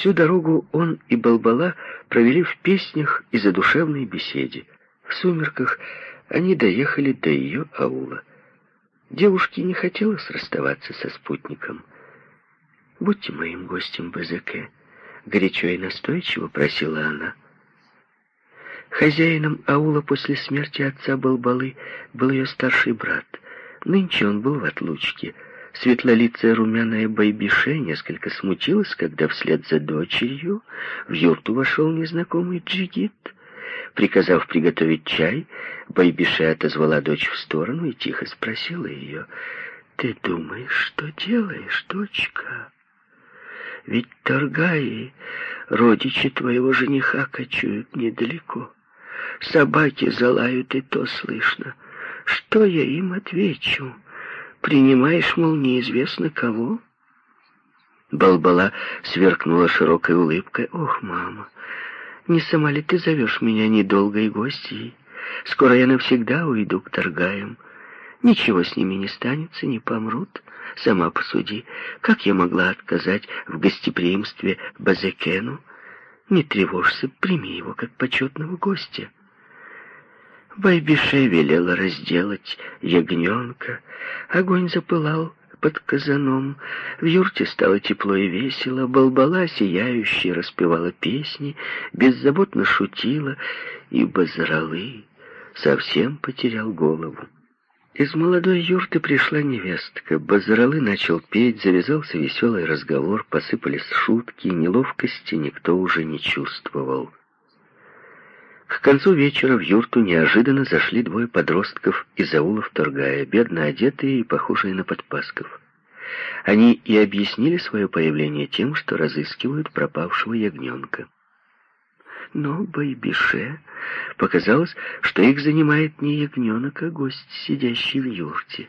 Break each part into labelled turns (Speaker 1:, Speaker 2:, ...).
Speaker 1: Всю дорогу он и Балбала провели в песнях и задушевной беседе. В сумерках они доехали до ее аула. Девушке не хотелось расставаться со спутником. «Будьте моим гостем, Базеке», — горячо и настойчиво просила она. Хозяином аула после смерти отца Балбалы был ее старший брат. Нынче он был в отлучке. Светлолицая румяная Байбише несколько смутилась, когда вслед за дочерью в юрту вошел незнакомый джигит. Приказав приготовить чай, Байбише отозвала дочь в сторону и тихо спросила ее, «Ты думаешь, что делаешь, дочка? Ведь Торгаи, родичи твоего жениха, кочуют недалеко. Собаки залают, и то слышно. Что я им отвечу? Принимаешь, мол, неизвестно кого?» Балбала сверкнула широкой улыбкой. «Ох, мама, не сама ли ты зовешь меня недолгой гостьей? Скоро я навсегда уйду к торгаям. Ничего с ними не станется, не помрут. Сама посуди, как я могла отказать в гостеприимстве Базекену? Не тревожься, прими его как почетного гостя. Байбише велела разделать ягненка. Огонь запылал, под казаном. В юрте стало тепло и весело, балбала сияющая распевала песни, беззаботно шутила, и Базаралы совсем потерял голову. Из молодой юрты пришла невестка. Базаралы начал петь, завязался веселый разговор, посыпались шутки, неловкости никто уже не чувствовал. К концу вечера в юрту неожиданно зашли двое подростков из аулов Торгая, бедно одетые и похожие на подпасков. Они и объяснили свое появление тем, что разыскивают пропавшего ягненка. Но Байбише показалось, что их занимает не ягненок, а гость, сидящий в юрте.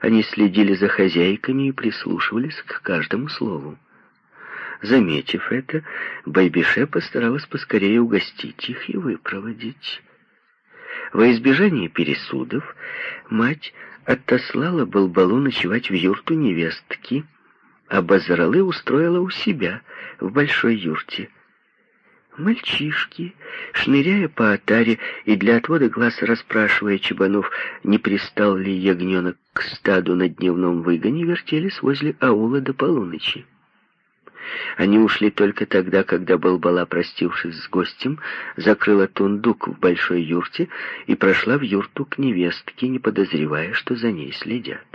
Speaker 1: Они следили за хозяйками и прислушивались к каждому слову. Заметив это, Байбише постаралась поскорее угостить их и выпроводить. Во избежание пересудов мать отослала Балбалу ночевать в юрту невестки, а Базаралы устроила у себя в большой юрте. Мальчишки, шныряя по отаре и для отвода глаз расспрашивая чебанов, не пристал ли ягненок к стаду на дневном выгоне, вертелись возле аула до полуночи. Они ушли только тогда, когда Балбала, простившись с гостем, закрыла тундук в большой юрте и прошла в юрту к невестке, не подозревая, что за ней следят.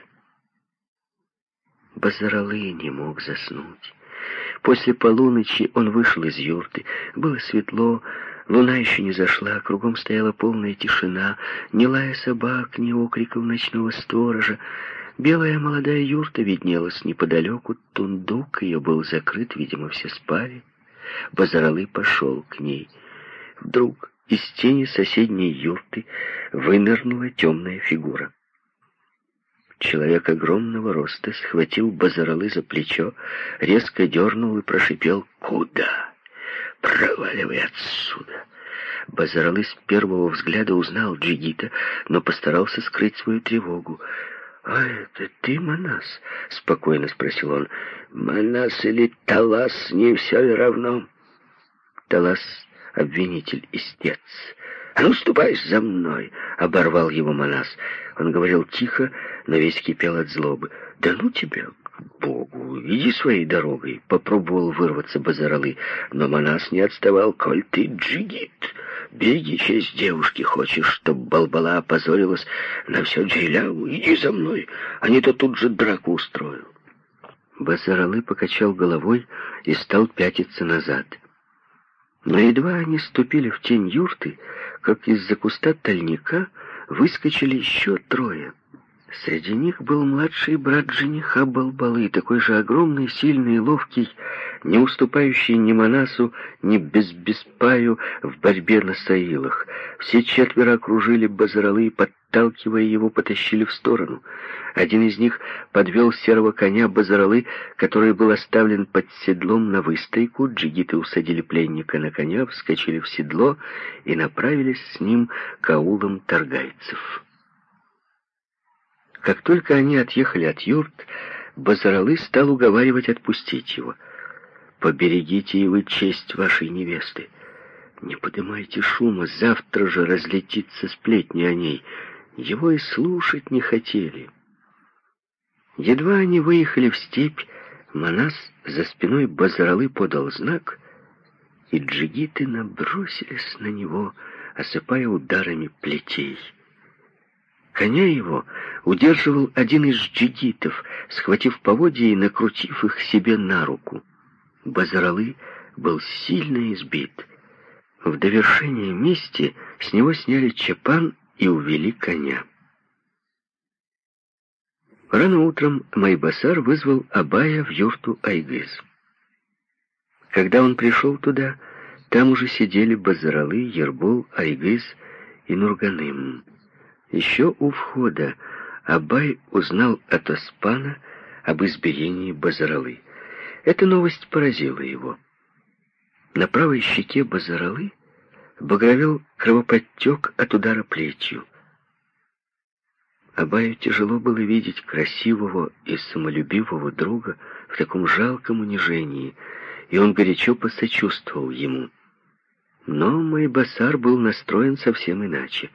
Speaker 1: Базаралы не мог заснуть. После полуночи он вышел из юрты. Было светло, луна еще не зашла, кругом стояла полная тишина, ни лая собак, ни окриков ночного сторожа. Белая молодая юрта виднелась неподалеку, тундук ее был закрыт, видимо, все спали. Базаралы пошел к ней. Вдруг из тени соседней юрты вынырнула темная фигура. Человек огромного роста схватил Базаралы за плечо, резко дернул и прошипел «Куда? Проваливай отсюда!» Базаралы с первого взгляда узнал Джигита, но постарался скрыть свою тревогу. «А это ты, Манас?» — спокойно спросил он. «Манас или Талас, не все ли равно?» Талас — обвинитель, истец. «А ну, ступай за мной!» — оборвал его Манас. Он говорил тихо, но весь кипел от злобы. «Да ну тебя, Богу, иди своей дорогой!» Попробовал вырваться Базаралы, но Манас не отставал. «Коль ты джигит!» Береги честь девушки, хочешь, чтоб Балбала опозорилась на все Джейляву? Иди за мной, а не то тут же драку устрою. Базаралы покачал головой и стал пятиться назад. Но едва они ступили в тень юрты, как из-за куста тальника выскочили еще трое. Среди них был младший брат жениха Балбалы, такой же огромный, сильный и ловкий, не уступающий ни Манасу, ни Безбеспаю в борьбе на Саилах. Все четверо окружили Базаралы и, подталкивая его, потащили в сторону. Один из них подвел серого коня Базаралы, который был оставлен под седлом на выстойку. Джигиты усадили пленника на коня, вскочили в седло и направились с ним к аулам торгайцев. Как только они отъехали от юрт, Базаралы стал уговаривать отпустить его. Поберегите и вы честь вашей невесты. Не поднимайте шума, завтра же разлетится сплетни о ней. Его и слушать не хотели. Едва они выехали в степь, Манас за спиной Базаралы подал знак, и джигиты набросились на него, осыпая ударами плетей. Коня его удерживал один из джигитов, схватив поводья и накрутив их себе на руку. Базаралы был сильно избит. В довершение мести с него сняли чапан и увели коня. Рано утром Майбасар вызвал Абая в юрту Айгыз. Когда он пришел туда, там уже сидели Базаралы, Ербол, Айгыз и Нурганым. Еще у входа Абай узнал от Оспана об избиении Базаралы. Эта новость поразила его. На правой щеке Базаралы багровел кровоподтек от удара плетью. Абаю тяжело было видеть красивого и самолюбивого друга в таком жалком унижении, и он горячо посочувствовал ему. Но мой басар был настроен совсем иначе.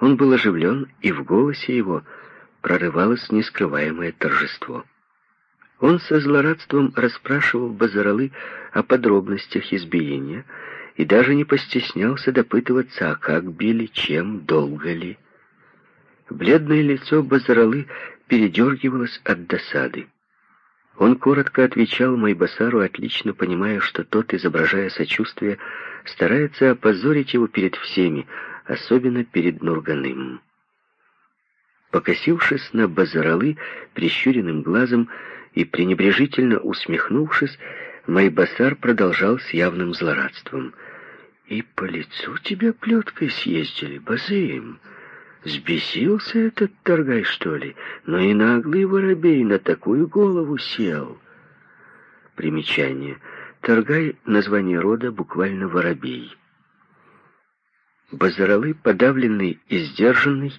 Speaker 1: Он был оживлен, и в голосе его прорывалось нескрываемое торжество. Он со злорадством расспрашивал Базаралы о подробностях избиения и даже не постеснялся допытываться, а как били, чем, долго ли. Бледное лицо Базаралы передергивалось от досады. Он коротко отвечал Майбасару, отлично понимая, что тот, изображая сочувствие, старается опозорить его перед всеми, особенно перед Нурганым. Покосившись на Базаралы прищуренным глазом и пренебрежительно усмехнувшись, Майбасар продолжал с явным злорадством. «И по лицу тебя плеткой съездили, Базеем!» Сбесился этот торгай, что ли? Но и наглый воробей на такую голову сел. Примечание. Торгай — название рода, буквально воробей. Базаралы, подавленный и сдержанный,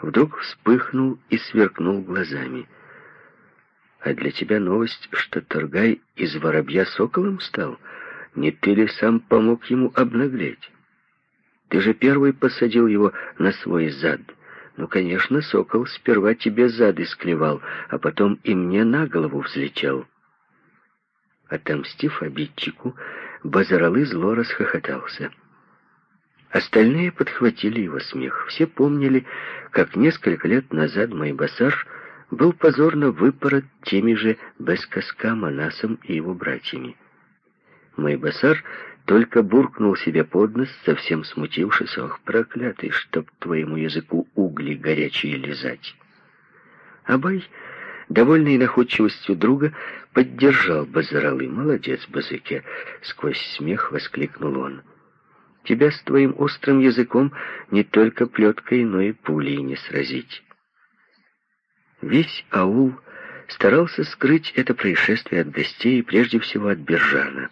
Speaker 1: вдруг вспыхнул и сверкнул глазами. «А для тебя новость, что Торгай из воробья соколом стал? Не ты ли сам помог ему обнаглеть?» Ты же первый посадил его на свой зад. Ну, конечно, сокол сперва тебе зад исклевал, а потом и мне на голову взлетел. Отомстив обидчику, Базаралы зло расхохотался. Остальные подхватили его смех. Все помнили, как несколько лет назад Майбасар был позорно выпорот теми же Бескаска, Манасом и его братьями. Майбасар только буркнул себе под нос, совсем смутившись, ох, проклятый, чтоб твоему языку угли горячие лизать. Абай, довольный находчивостью друга, поддержал Базаралы. «Молодец, Базыке!» — сквозь смех воскликнул он. «Тебя с твоим острым языком не только плеткой, но и пулей не сразить». Весь аул старался скрыть это происшествие от гостей, прежде всего от Бержана.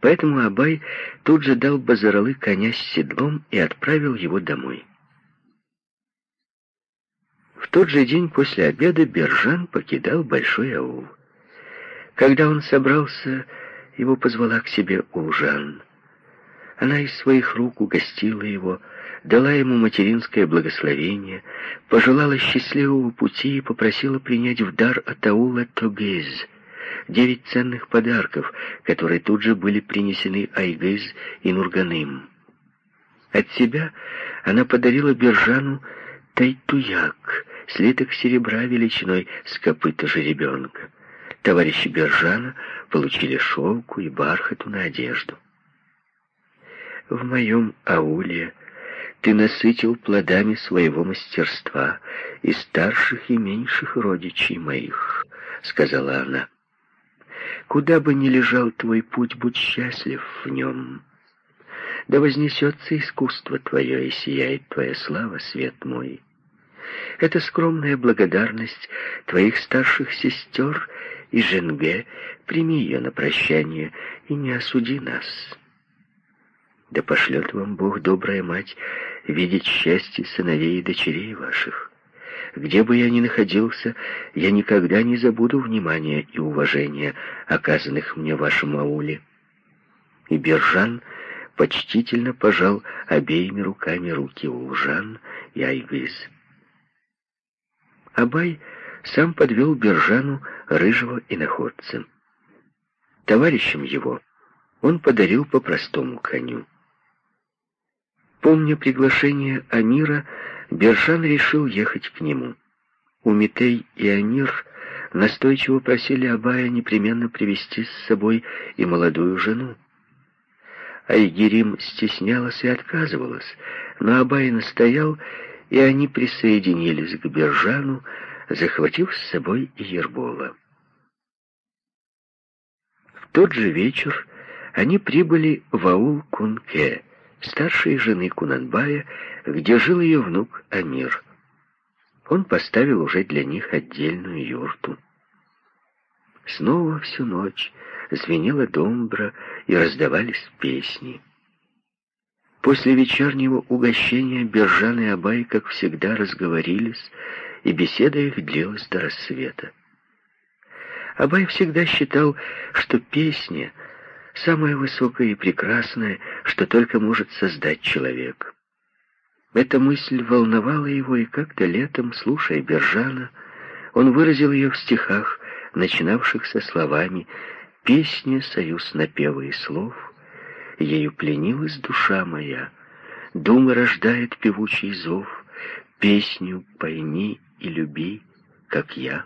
Speaker 1: Поэтому Абай тут же дал Базаралы коня с седлом и отправил его домой. В тот же день после обеда Бержан покидал большой аул. Когда он собрался, его позвала к себе Улжан. Она из своих рук угостила его, дала ему материнское благословение, пожелала счастливого пути и попросила принять в дар от аула Тогез — девять ценных подарков, которые тут же были принесены Айгыз и Нурганым. От себя она подарила Бержану тайтуяк, слиток серебра величиной с копыта жеребенка. Товарищи Бержана получили шелку и бархату на одежду. В моем ауле ты насытил плодами своего мастерства и старших и меньших родичей моих, — сказала она. Куда бы ни лежал твой путь, будь счастлив в нем. Да вознесется искусство твое, и сияет твоя слава, свет мой. Это скромная благодарность твоих старших сестер и Женге, прими ее на прощание и не осуди нас. Да пошлет вам Бог, добрая мать, видеть счастье сыновей и дочерей ваших. Где бы я ни находился, я никогда не забуду внимания и уважения, оказанных мне в вашем ауле. И Бержан почтительно пожал обеими руками руки Улжан и Айгыз. Абай сам подвел Бержану рыжего иноходца. Товарищам его он подарил по простому коню. Помня приглашение Амира, Бержан решил ехать к нему. Умитей и Амир настойчиво просили Абая непременно привести с собой и молодую жену. Айгерим стеснялась и отказывалась, но Абай настоял, и они присоединились к Бержану, захватив с собой и Ербола. В тот же вечер они прибыли в аул Кунке, старшей жены Кунанбая, где жил ее внук Амир. Он поставил уже для них отдельную юрту. Снова всю ночь звенела домбра и раздавались песни. После вечернего угощения Бержан и Абай, как всегда, разговорились, и беседа их длилась до рассвета. Абай всегда считал, что песня — самое высокое и прекрасное, что только может создать человек. Эта мысль волновала его, и как-то летом, слушая Бержана, он выразил ее в стихах, начинавшихся словами «Песня, союз напева и слов, ею пленилась душа моя, думы рождает певучий зов, песню пойми и люби, как я».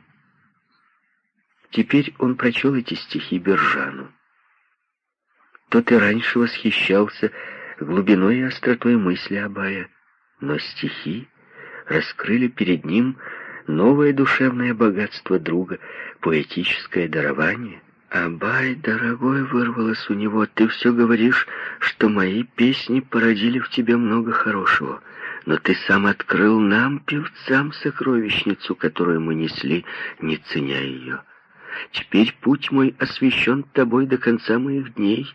Speaker 1: Теперь он прочел эти стихи Бержану. Тот и раньше восхищался глубиной и остротой мысли Абая, но стихи раскрыли перед ним новое душевное богатство друга, поэтическое дарование. «Абай, дорогой, вырвалось у него, ты все говоришь, что мои песни породили в тебе много хорошего, но ты сам открыл нам, певцам, сокровищницу, которую мы несли, не ценя ее. Теперь путь мой освящен тобой до конца моих дней».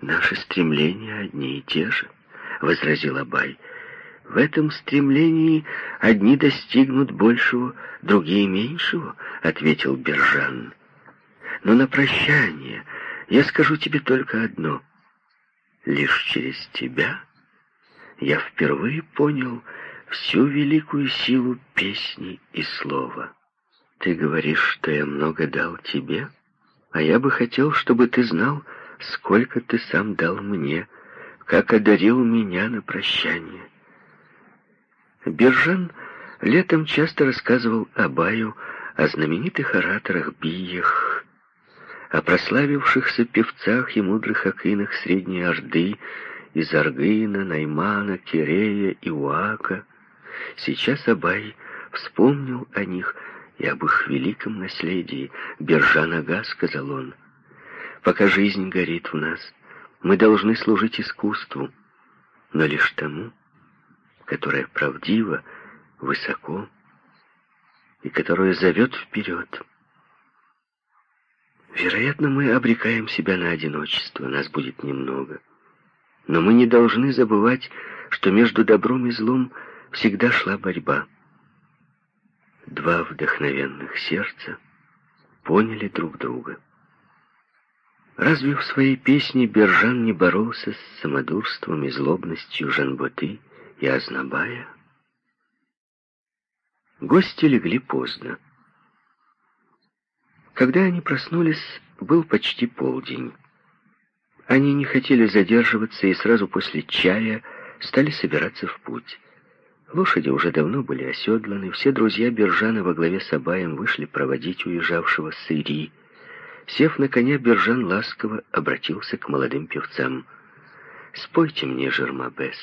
Speaker 1: «Наши стремления одни и те же», — возразил Абай. «В этом стремлении одни достигнут большего, другие меньшего», — ответил Бержан. «Но на прощание я скажу тебе только одно. Лишь через тебя я впервые понял всю великую силу песни и слова. Ты говоришь, что я много дал тебе, а я бы хотел, чтобы ты знал, сколько ты сам дал мне, как одарил меня на прощание. Бержан летом часто рассказывал Абаю о знаменитых ораторах-биях, о прославившихся певцах и мудрых акинах Средней Орды, из Аргына, Наймана, Кирея и Уака. Сейчас Абай вспомнил о них и об их великом наследии. «Бержан Ага», — сказал он, — Пока жизнь горит в нас, мы должны служить искусству, но лишь тому, которое правдиво, высоко и которое зовет вперед. Вероятно, мы обрекаем себя на одиночество, нас будет немного. Но мы не должны забывать, что между добром и злом всегда шла борьба. Два вдохновенных сердца поняли друг друга. Разве в своей песне Бержан не боролся с самодурством и злобностью Жанботы и Азнабая? Гости легли поздно. Когда они проснулись, был почти полдень. Они не хотели задерживаться и сразу после чая стали собираться в путь. Лошади уже давно были оседланы, все друзья Бержана во главе с Абаем вышли проводить уезжавшего с Ири, Сев на коня, Бержан ласково обратился к молодым певцам. «Спойте мне, Жермабес.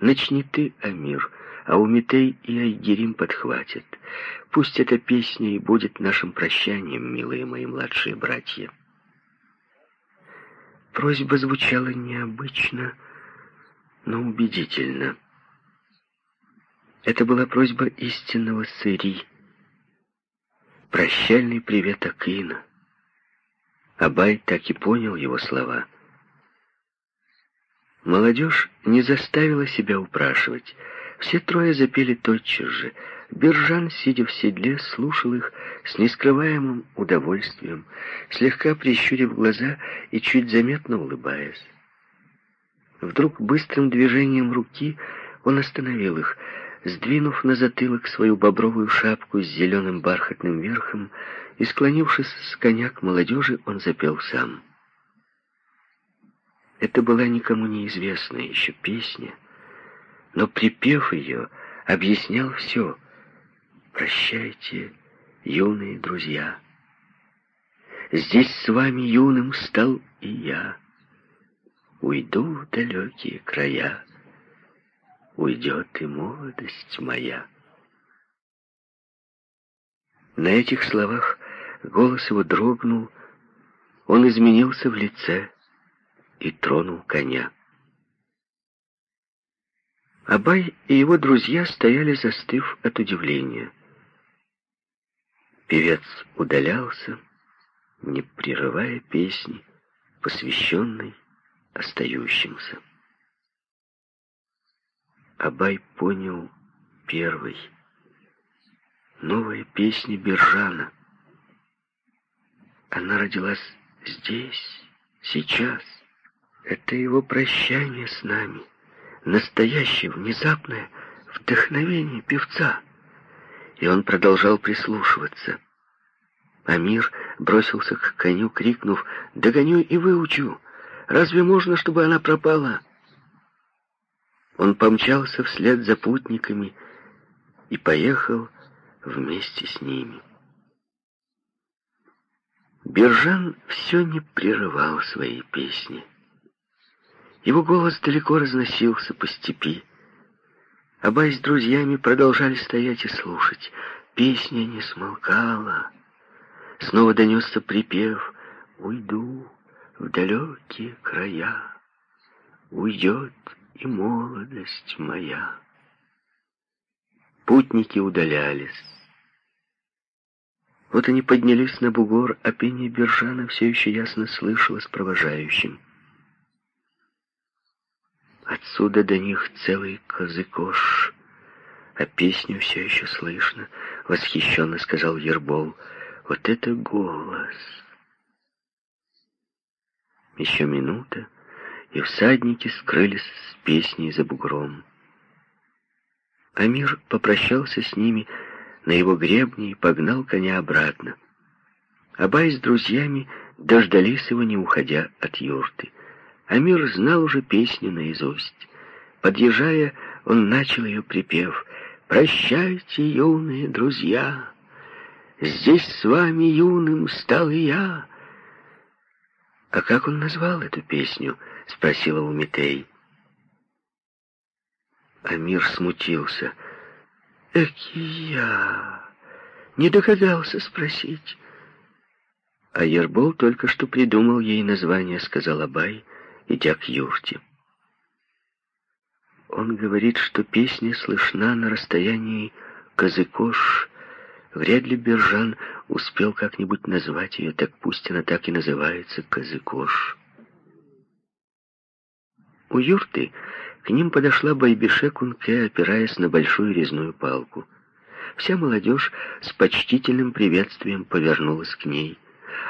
Speaker 1: Начни ты, Амир, а Умитей и Айгерим подхватят. Пусть эта песня и будет нашим прощанием, милые мои младшие братья». Просьба звучала необычно, но убедительно. Это была просьба истинного сыри. Прощальный привет Акина. Абай так и понял его слова. Молодежь не заставила себя упрашивать. Все трое запели тотчас же, Бержан, сидя в седле, слушал их с нескрываемым удовольствием, слегка прищурив глаза и чуть заметно улыбаясь. Вдруг быстрым движением руки он остановил их, сдвинув на затылок свою бобровую шапку с зеленым бархатным верхом, и, склонившись с коня к молодежи, он запел сам. Это была никому неизвестная еще песня, но припев ее объяснял все. «Прощайте, юные друзья. Здесь с вами юным стал и я. Уйду в далекие края, уйдет и молодость моя». На этих словах голос его дрогнул, он изменился в лице и тронул коня. Абай и его друзья стояли, застыв от удивления. Певец удалялся, не прерывая песни, посвященной остающимся. Абай понял первый. Новая песня Бержана. Она родилась здесь, сейчас. Это его прощание с нами. Настоящее, внезапное вдохновение певца. И он продолжал прислушиваться. Амир бросился к коню, крикнув «Догоню и выучу! Разве можно, чтобы она пропала?» Он помчался вслед за путниками и поехал вместе с ними. Бержан все не прерывал своей песни. Его голос далеко разносился по степи. Абай с друзьями продолжали стоять и слушать. Песня не смолкала. Снова донесся припев «Уйду в далекие края, уйдет и молодость моя». Путники удалялись. Вот они поднялись на бугор, а пение Бержана все еще ясно слышалось провожающим. Отсюда до них целый козыкош, а песню все еще слышно, — восхищенно сказал Ербол. Вот это голос! Еще минута, и всадники скрылись с песней за бугром. Амир попрощался с ними на его гребне и погнал коня обратно. Абай с друзьями дождались его, не уходя от юрты. Амир знал уже песню наизусть. Подъезжая, он начал ее припев «Прощайте, юные друзья, здесь с вами юным стал я». «А как он назвал эту песню?» — спросила у Митей. Амир смутился. «Эки я! Не догадался спросить». А Ербол только что придумал ей название, сказал Абай — идя к юрте. Он говорит, что песня слышна на расстоянии Казыкош. Вряд ли Бержан успел как-нибудь назвать ее, так пусть она так и называется Казыкош. У юрты к ним подошла Байбише Кунке, опираясь на большую резную палку. Вся молодежь с почтительным приветствием повернулась к ней.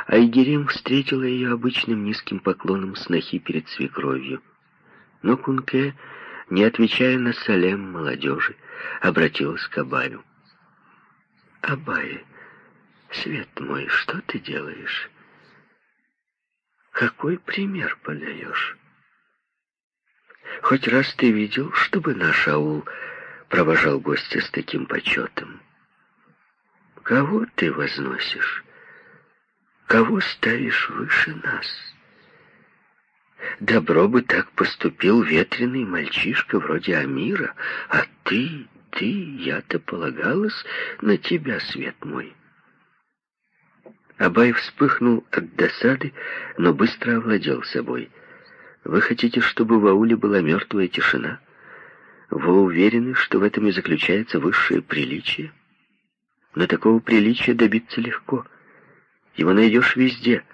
Speaker 1: Айгерим встретила ее обычным низким поклоном снохи перед свекровью. Но Кунке, не отвечая на салем молодежи, обратилась к Абаю. «Абай, свет мой, что ты делаешь? Какой пример подаешь? Хоть раз ты видел, чтобы наш аул провожал гостя с таким почетом? Кого ты возносишь?» Кого ставишь выше нас? Добро бы так поступил ветреный мальчишка вроде Амира, а ты, ты, я-то полагалась на тебя, свет мой. Абай вспыхнул от досады, но быстро овладел собой. Вы хотите, чтобы в ауле была мертвая тишина? Вы уверены, что в этом и заключается высшее приличие? Но такого приличия добиться легко — его найдешь везде,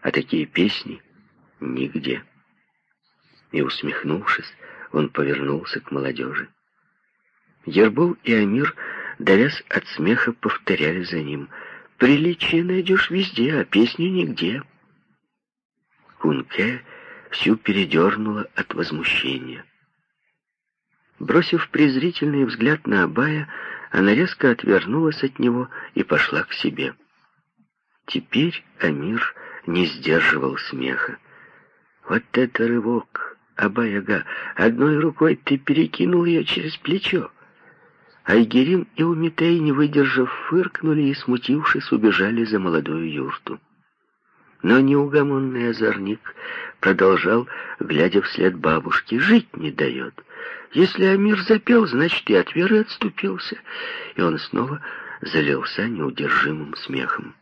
Speaker 1: а такие песни — нигде. И, усмехнувшись, он повернулся к молодежи. Ербол и Амир давясь от смеха, повторяли за ним. «Приличие найдешь везде, а песню нигде». Кунке всю передернула от возмущения. Бросив презрительный взгляд на Абая, она резко отвернулась от него и пошла к себе. Теперь Амир не сдерживал смеха. «Вот это рывок, Абаяга! Одной рукой ты перекинул ее через плечо!» Айгерим и Умитей, не выдержав, фыркнули и, смутившись, убежали за молодую юрту. Но неугомонный озорник продолжал, глядя вслед бабушки, жить не дает. Если Амир запел, значит, и от веры отступился. И он снова залился неудержимым смехом.